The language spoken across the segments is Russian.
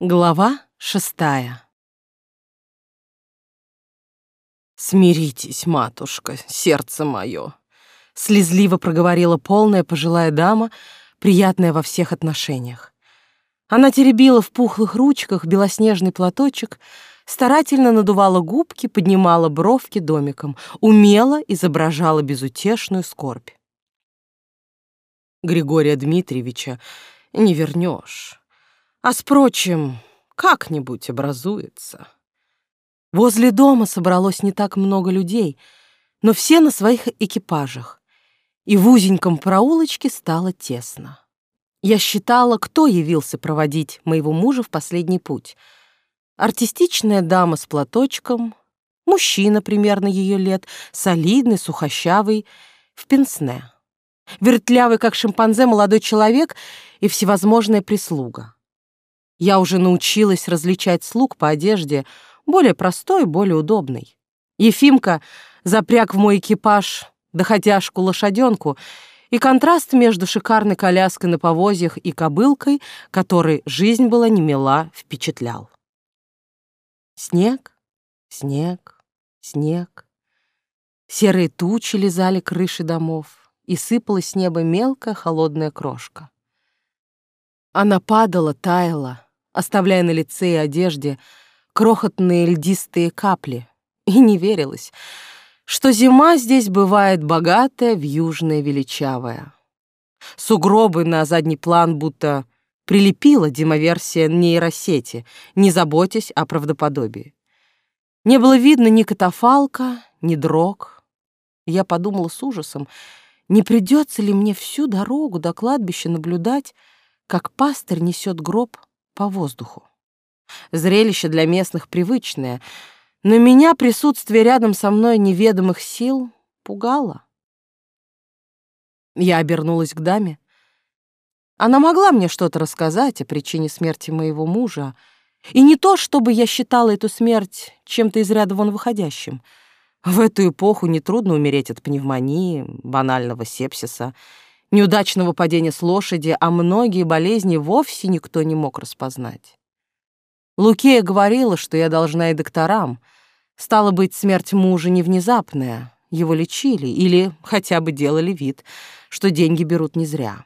Глава шестая «Смиритесь, матушка, сердце мое!» Слезливо проговорила полная пожилая дама, приятная во всех отношениях. Она теребила в пухлых ручках белоснежный платочек, старательно надувала губки, поднимала бровки домиком, умело изображала безутешную скорбь. Григория Дмитриевича не вернешь. А с прочим, как-нибудь образуется. Возле дома собралось не так много людей, но все на своих экипажах, и в узеньком проулочке стало тесно. Я считала, кто явился проводить моего мужа в последний путь. Артистичная дама с платочком, мужчина примерно ее лет, солидный, сухощавый, в пенсне. Вертлявый, как шимпанзе, молодой человек и всевозможная прислуга. Я уже научилась различать слуг по одежде, более простой, более удобной. Ефимка запряг в мой экипаж доходяшку-лошаденку, и контраст между шикарной коляской на повозьях и кобылкой, которой жизнь была немила, впечатлял. Снег, снег, снег. Серые тучи лизали крыши домов, и сыпалась с неба мелкая холодная крошка. Она падала, таяла, оставляя на лице и одежде крохотные льдистые капли, и не верилось, что зима здесь бывает богатая, вьюжная, величавая. Сугробы на задний план будто прилепила демоверсия нейросети, не заботясь о правдоподобии. Не было видно ни катафалка, ни дрог. Я подумала с ужасом, не придется ли мне всю дорогу до кладбища наблюдать, как пастырь несет гроб по воздуху. Зрелище для местных привычное, но меня присутствие рядом со мной неведомых сил пугало. Я обернулась к даме. Она могла мне что-то рассказать о причине смерти моего мужа, и не то, чтобы я считала эту смерть чем-то из ряда вон выходящим. В эту эпоху нетрудно умереть от пневмонии, банального сепсиса — неудачного падения с лошади, а многие болезни вовсе никто не мог распознать. Лукея говорила, что я должна и докторам. Стало быть, смерть мужа не внезапная, его лечили или хотя бы делали вид, что деньги берут не зря.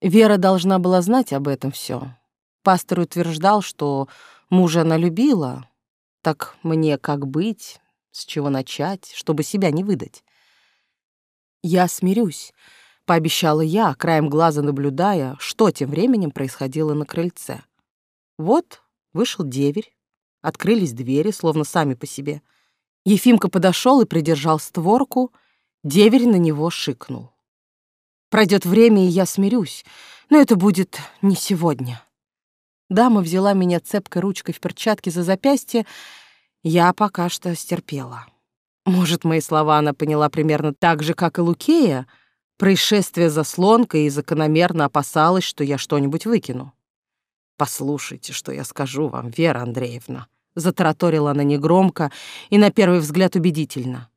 Вера должна была знать об этом все. Пастор утверждал, что мужа она любила, так мне как быть, с чего начать, чтобы себя не выдать. Я смирюсь, пообещала я, краем глаза наблюдая, что тем временем происходило на крыльце. Вот вышел деверь, открылись двери, словно сами по себе. Ефимка подошел и придержал створку, деверь на него шикнул. Пройдет время, и я смирюсь, но это будет не сегодня. Дама взяла меня цепкой ручкой в перчатке за запястье, я пока что стерпела. Может, мои слова она поняла примерно так же, как и Лукея, Происшествие заслонкой и закономерно опасалась, что я что-нибудь выкину. «Послушайте, что я скажу вам, Вера Андреевна», — затараторила она негромко и на первый взгляд убедительно.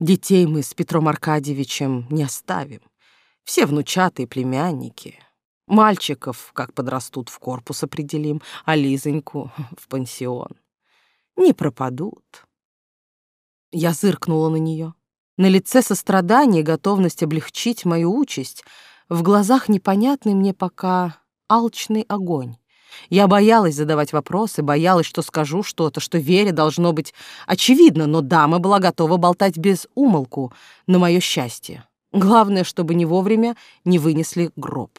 «Детей мы с Петром Аркадьевичем не оставим. Все внучатые племянники. Мальчиков, как подрастут, в корпус определим, а Лизоньку — в пансион. Не пропадут». Я зыркнула на нее. На лице сострадание и готовность облегчить мою участь, в глазах непонятный мне пока алчный огонь. Я боялась задавать вопросы, боялась, что скажу что-то, что Вере должно быть очевидно, но дама была готова болтать без умолку на мое счастье. Главное, чтобы не вовремя не вынесли гроб.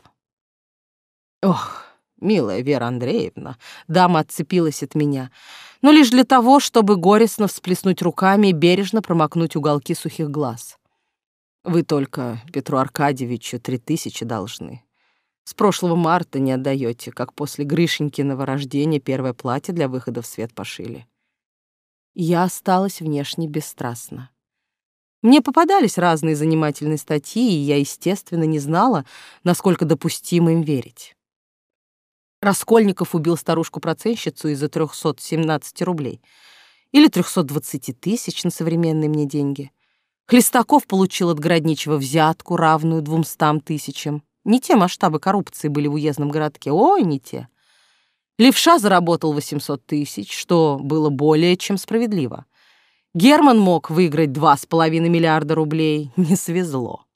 Ох, милая Вера Андреевна, дама отцепилась от меня — но лишь для того, чтобы горестно всплеснуть руками и бережно промокнуть уголки сухих глаз. Вы только Петру Аркадьевичу три тысячи должны. С прошлого марта не отдаете, как после Гришенькиного рождения первое платье для выхода в свет пошили. Я осталась внешне бесстрастна. Мне попадались разные занимательные статьи, и я, естественно, не знала, насколько допустимо им верить. Раскольников убил старушку-проценщицу из-за 317 рублей. Или 320 тысяч на современные мне деньги. Хлестаков получил от Городничего взятку, равную двумстам тысячам. Не те масштабы коррупции были в уездном городке. Ой, не те. Левша заработал 800 тысяч, что было более чем справедливо. Герман мог выиграть 2,5 миллиарда рублей. Не свезло.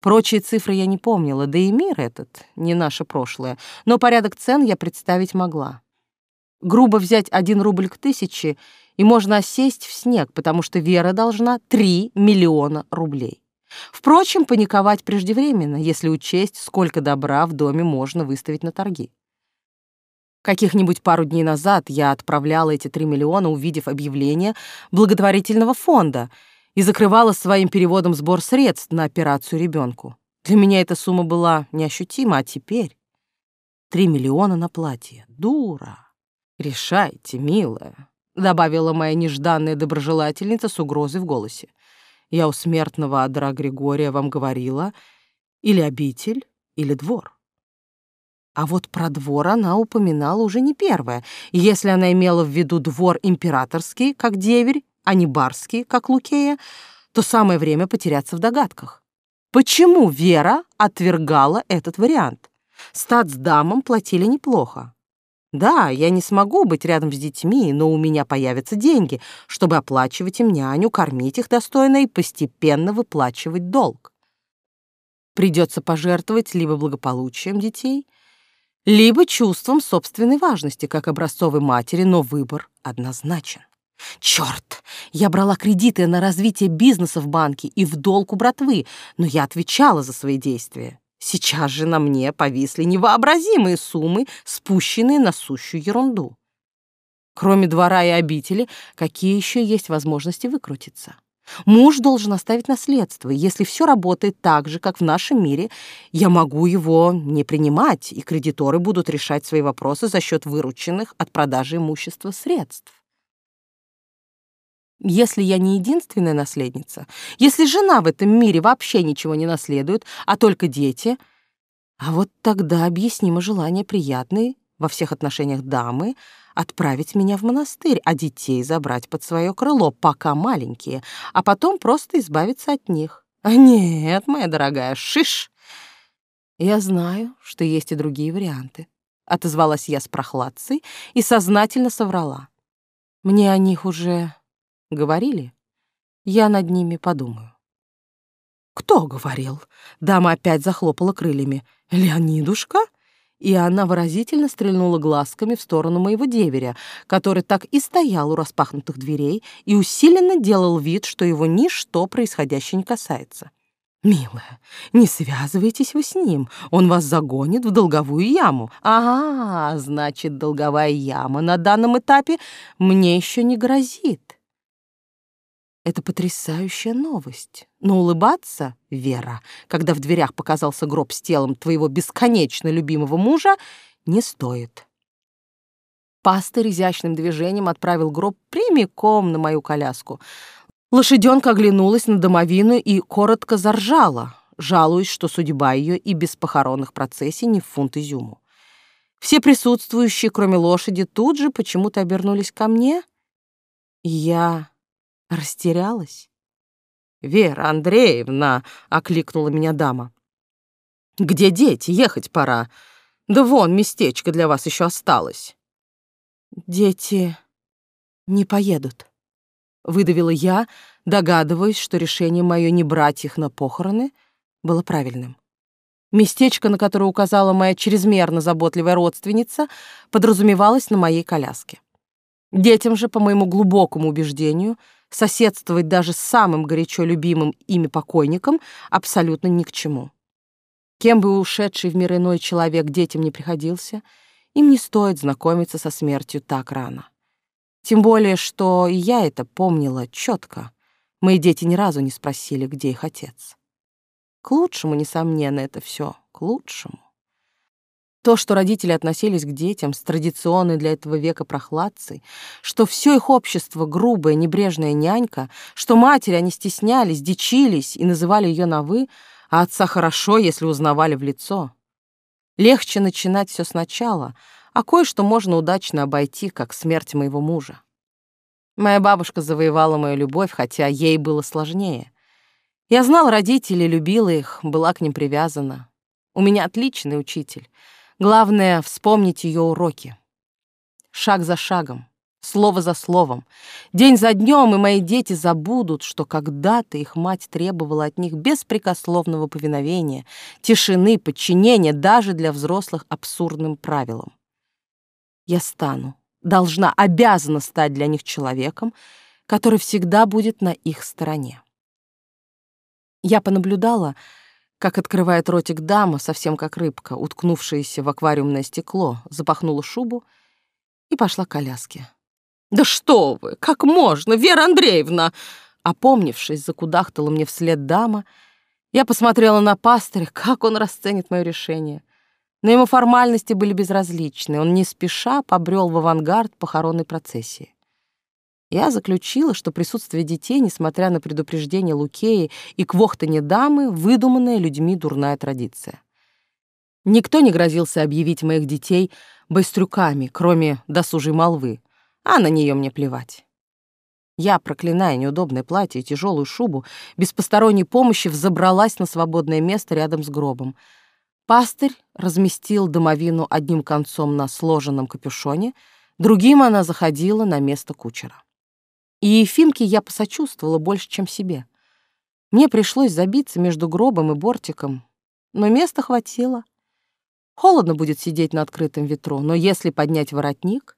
Прочие цифры я не помнила, да и мир этот не наше прошлое, но порядок цен я представить могла. Грубо взять один рубль к тысяче, и можно осесть в снег, потому что Вера должна 3 миллиона рублей. Впрочем, паниковать преждевременно, если учесть, сколько добра в доме можно выставить на торги. Каких-нибудь пару дней назад я отправляла эти 3 миллиона, увидев объявление благотворительного фонда, и закрывала своим переводом сбор средств на операцию ребенку. Для меня эта сумма была неощутима, а теперь 3 миллиона на платье. Дура. Решайте, милая, добавила моя нежданная доброжелательница с угрозой в голосе. Я у смертного адра Григория вам говорила, или обитель, или двор. А вот про двор она упоминала уже не первая, если она имела в виду двор императорский, как деверь, а не барский, как Лукея, то самое время потеряться в догадках. Почему Вера отвергала этот вариант? Статсдамам платили неплохо. Да, я не смогу быть рядом с детьми, но у меня появятся деньги, чтобы оплачивать им няню, кормить их достойно и постепенно выплачивать долг. Придется пожертвовать либо благополучием детей, либо чувством собственной важности как образцовой матери, но выбор однозначен. Черт! Я брала кредиты на развитие бизнеса в банке и в долг у братвы, но я отвечала за свои действия. Сейчас же на мне повисли невообразимые суммы, спущенные на сущую ерунду. Кроме двора и обители, какие еще есть возможности выкрутиться? Муж должен оставить наследство. Если все работает так же, как в нашем мире, я могу его не принимать, и кредиторы будут решать свои вопросы за счет вырученных от продажи имущества средств. Если я не единственная наследница, если жена в этом мире вообще ничего не наследует, а только дети, а вот тогда объяснимо желание приятной во всех отношениях дамы отправить меня в монастырь, а детей забрать под свое крыло, пока маленькие, а потом просто избавиться от них. А нет, моя дорогая, шиш! Я знаю, что есть и другие варианты. Отозвалась я с прохладцей и сознательно соврала. Мне о них уже Говорили? Я над ними подумаю. Кто говорил? Дама опять захлопала крыльями. Леонидушка? И она выразительно стрельнула глазками в сторону моего деверя, который так и стоял у распахнутых дверей и усиленно делал вид, что его ничто происходящее не касается. «Милая, не связывайтесь вы с ним, он вас загонит в долговую яму». «А, значит, долговая яма на данном этапе мне еще не грозит». Это потрясающая новость. Но улыбаться, Вера, когда в дверях показался гроб с телом твоего бесконечно любимого мужа, не стоит. Пастырь изящным движением отправил гроб прямиком на мою коляску. Лошаденка оглянулась на домовину и коротко заржала, жалуясь, что судьба ее и без похоронных процессий не в фунт изюму. Все присутствующие, кроме лошади, тут же почему-то обернулись ко мне. Я Растерялась. «Вера Андреевна!» — окликнула меня дама. «Где дети? Ехать пора. Да вон, местечко для вас еще осталось». «Дети не поедут», — выдавила я, догадываясь, что решение мое не брать их на похороны было правильным. Местечко, на которое указала моя чрезмерно заботливая родственница, подразумевалось на моей коляске. Детям же, по моему глубокому убеждению, — соседствовать даже с самым горячо любимым ими покойником абсолютно ни к чему. Кем бы ушедший в мир иной человек детям не приходился, им не стоит знакомиться со смертью так рано. Тем более, что и я это помнила четко. Мои дети ни разу не спросили, где их отец. К лучшему, несомненно, это все, к лучшему. То, что родители относились к детям с традиционной для этого века прохладцей, что все их общество грубая, небрежная нянька, что матери они стеснялись, дичились и называли ее на «вы», а отца хорошо, если узнавали в лицо. Легче начинать все сначала, а кое-что можно удачно обойти, как смерть моего мужа. Моя бабушка завоевала мою любовь, хотя ей было сложнее. Я знала родителей, любила их, была к ним привязана. У меня отличный учитель — Главное — вспомнить ее уроки. шаг за шагом, слово за словом, день за днем, и мои дети забудут, что когда-то их мать требовала от них беспрекословного повиновения, тишины, подчинения даже для взрослых абсурдным правилам. Я стану, должна, обязана стать для них человеком, который всегда будет на их стороне. Я понаблюдала, как открывает ротик дама, совсем как рыбка, уткнувшаяся в аквариумное стекло, запахнула шубу и пошла к коляске. «Да что вы! Как можно, Вера Андреевна!» Опомнившись, закудахтала мне вслед дама. Я посмотрела на пастыря, как он расценит мое решение. Но ему формальности были безразличны. Он не спеша побрел в авангард похоронной процессии. Я заключила, что присутствие детей, несмотря на предупреждение Лукеи и квохтанье дамы, выдуманная людьми дурная традиция. Никто не грозился объявить моих детей быстрюками, кроме досужей молвы, а на нее мне плевать. Я, проклиная неудобное платье и тяжелую шубу, без посторонней помощи взобралась на свободное место рядом с гробом. Пастырь разместил домовину одним концом на сложенном капюшоне, другим она заходила на место кучера. И Ефимке я посочувствовала больше, чем себе. Мне пришлось забиться между гробом и бортиком, но места хватило. Холодно будет сидеть на открытом ветру, но если поднять воротник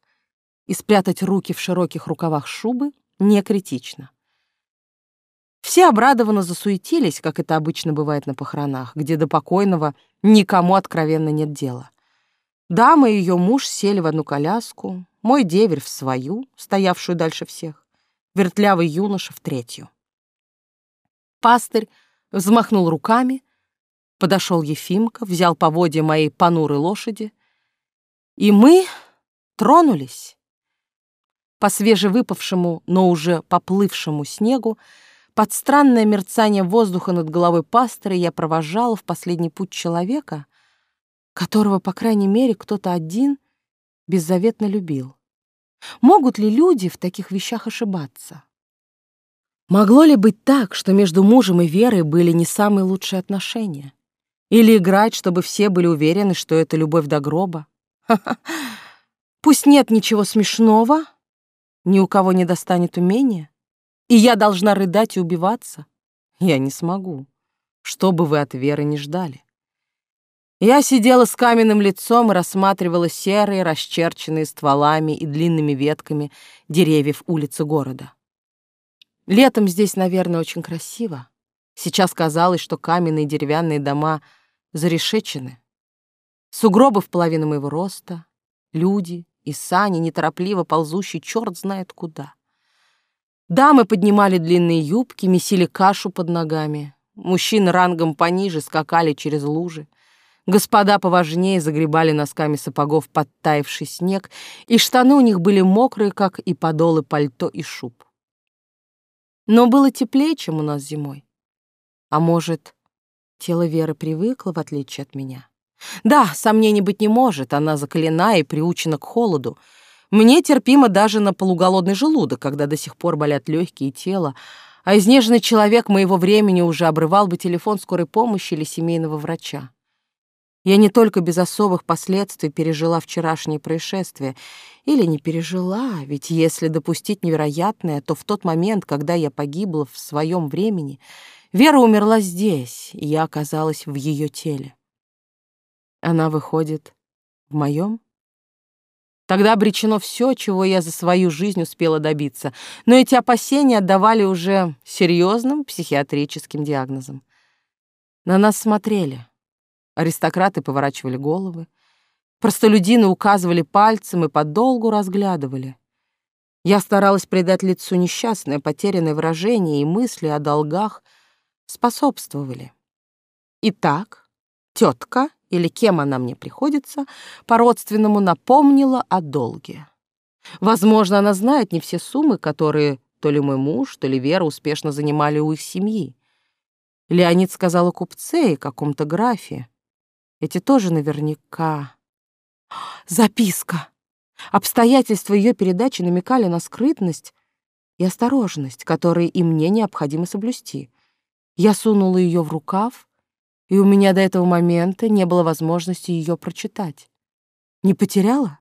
и спрятать руки в широких рукавах шубы, не критично. Все обрадованно засуетились, как это обычно бывает на похоронах, где до покойного никому откровенно нет дела. Дама и ее муж сели в одну коляску, мой деверь в свою, стоявшую дальше всех вертлявый юноша в третью. Пастырь взмахнул руками, подошел Ефимка, взял поводья моей понурой лошади, и мы тронулись. По свежевыпавшему, но уже поплывшему снегу, под странное мерцание воздуха над головой пастыря я провожала в последний путь человека, которого, по крайней мере, кто-то один беззаветно любил. Могут ли люди в таких вещах ошибаться? Могло ли быть так, что между мужем и Верой были не самые лучшие отношения? Или играть, чтобы все были уверены, что это любовь до гроба? Пусть нет ничего смешного, ни у кого не достанет умения, и я должна рыдать и убиваться. Я не смогу, что бы вы от Веры не ждали. Я сидела с каменным лицом и рассматривала серые, расчерченные стволами и длинными ветками деревьев улицы города. Летом здесь, наверное, очень красиво. Сейчас казалось, что каменные деревянные дома зарешечены. Сугробы в половину моего роста, люди и сани, неторопливо ползущие черт знает куда. Дамы поднимали длинные юбки, месили кашу под ногами. Мужчины рангом пониже скакали через лужи. Господа поважнее загребали носками сапогов подтаявший снег, и штаны у них были мокрые, как и подолы пальто и шуб. Но было теплее, чем у нас зимой. А может, тело Веры привыкло, в отличие от меня? Да, сомнений быть не может, она закалена и приучена к холоду. Мне терпимо даже на полуголодный желудок, когда до сих пор болят легкие и тело, а изнеженный человек моего времени уже обрывал бы телефон скорой помощи или семейного врача. Я не только без особых последствий пережила вчерашнее происшествие. Или не пережила, ведь если допустить невероятное, то в тот момент, когда я погибла в своем времени, Вера умерла здесь, и я оказалась в ее теле. Она выходит в моем? Тогда обречено все, чего я за свою жизнь успела добиться, но эти опасения отдавали уже серьезным психиатрическим диагнозом. На нас смотрели, Аристократы поворачивали головы. Простолюдины указывали пальцем и подолгу разглядывали. Я старалась придать лицу несчастное, потерянное выражение, и мысли о долгах способствовали. Итак, тетка, или кем она мне приходится, по-родственному напомнила о долге. Возможно, она знает не все суммы, которые то ли мой муж, то ли Вера успешно занимали у их семьи. Леонид сказал о купце и каком-то графе. Эти тоже наверняка. Записка. Обстоятельства ее передачи намекали на скрытность и осторожность, которые и мне необходимо соблюсти. Я сунула ее в рукав, и у меня до этого момента не было возможности ее прочитать. Не потеряла?